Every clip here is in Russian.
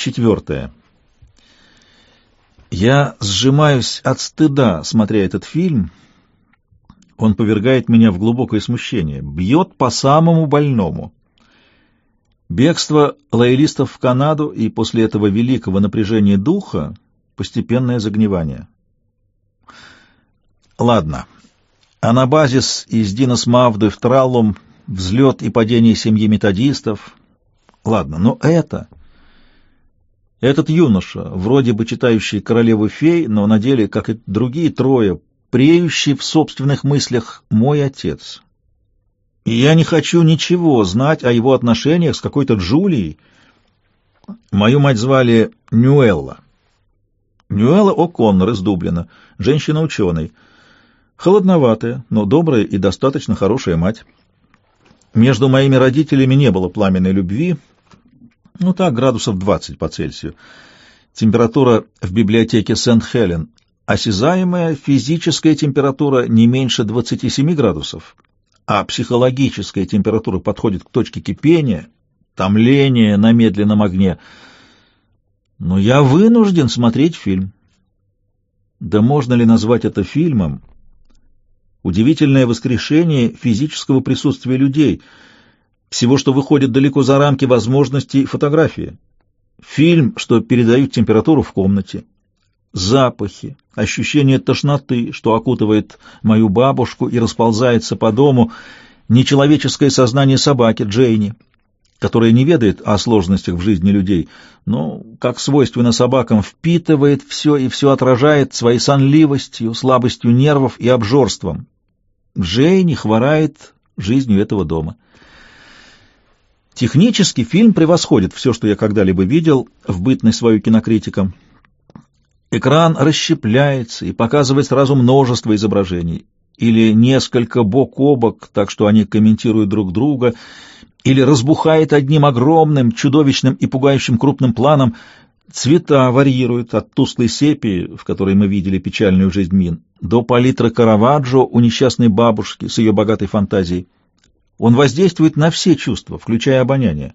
Четвертое. Я сжимаюсь от стыда, смотря этот фильм. Он повергает меня в глубокое смущение, бьет по самому больному. Бегство лоялистов в Канаду и после этого великого напряжения духа — постепенное загнивание. Ладно. Анабазис из Динос Мавды в Траллум, взлет и падение семьи методистов. Ладно, но это... Этот юноша, вроде бы читающий королеву фей, но на деле, как и другие трое, преющий в собственных мыслях мой отец. И я не хочу ничего знать о его отношениях с какой-то Джулией. Мою мать звали Ньюэлла. Ньюэлла О'Коннор из Дублина, женщина-ученый. Холодноватая, но добрая и достаточно хорошая мать. Между моими родителями не было пламенной любви, ну так, градусов 20 по Цельсию. Температура в библиотеке Сент-Хелен осязаемая физическая температура не меньше 27 градусов, а психологическая температура подходит к точке кипения, томления на медленном огне. Но я вынужден смотреть фильм. Да можно ли назвать это фильмом? Удивительное воскрешение физического присутствия людей — всего, что выходит далеко за рамки возможностей фотографии. Фильм, что передают температуру в комнате. Запахи, ощущение тошноты, что окутывает мою бабушку и расползается по дому, нечеловеческое сознание собаки Джейни, которая не ведает о сложностях в жизни людей, но, как свойственно собакам, впитывает все и все отражает своей сонливостью, слабостью нервов и обжорством. Джейни хворает жизнью этого дома. Технически фильм превосходит все, что я когда-либо видел в бытность свою кинокритиком. Экран расщепляется и показывает сразу множество изображений, или несколько бок о бок, так что они комментируют друг друга, или разбухает одним огромным, чудовищным и пугающим крупным планом. Цвета варьируют от тусклой сепии, в которой мы видели печальную жизнь Мин, до палитры Караваджо у несчастной бабушки с ее богатой фантазией. Он воздействует на все чувства, включая обоняние.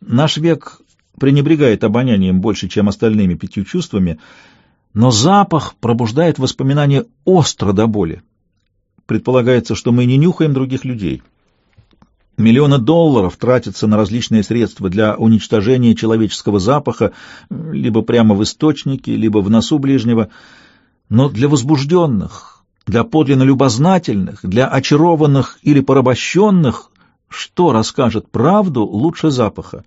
Наш век пренебрегает обонянием больше, чем остальными пятью чувствами, но запах пробуждает воспоминания остро до боли. Предполагается, что мы не нюхаем других людей. Миллионы долларов тратятся на различные средства для уничтожения человеческого запаха, либо прямо в источнике, либо в носу ближнего, но для возбужденных, для подлинно любознательных, для очарованных или порабощенных, что расскажет правду лучше запаха?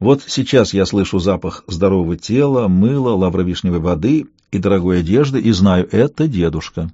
Вот сейчас я слышу запах здорового тела, мыла, лавровишневой воды и дорогой одежды и знаю, это дедушка.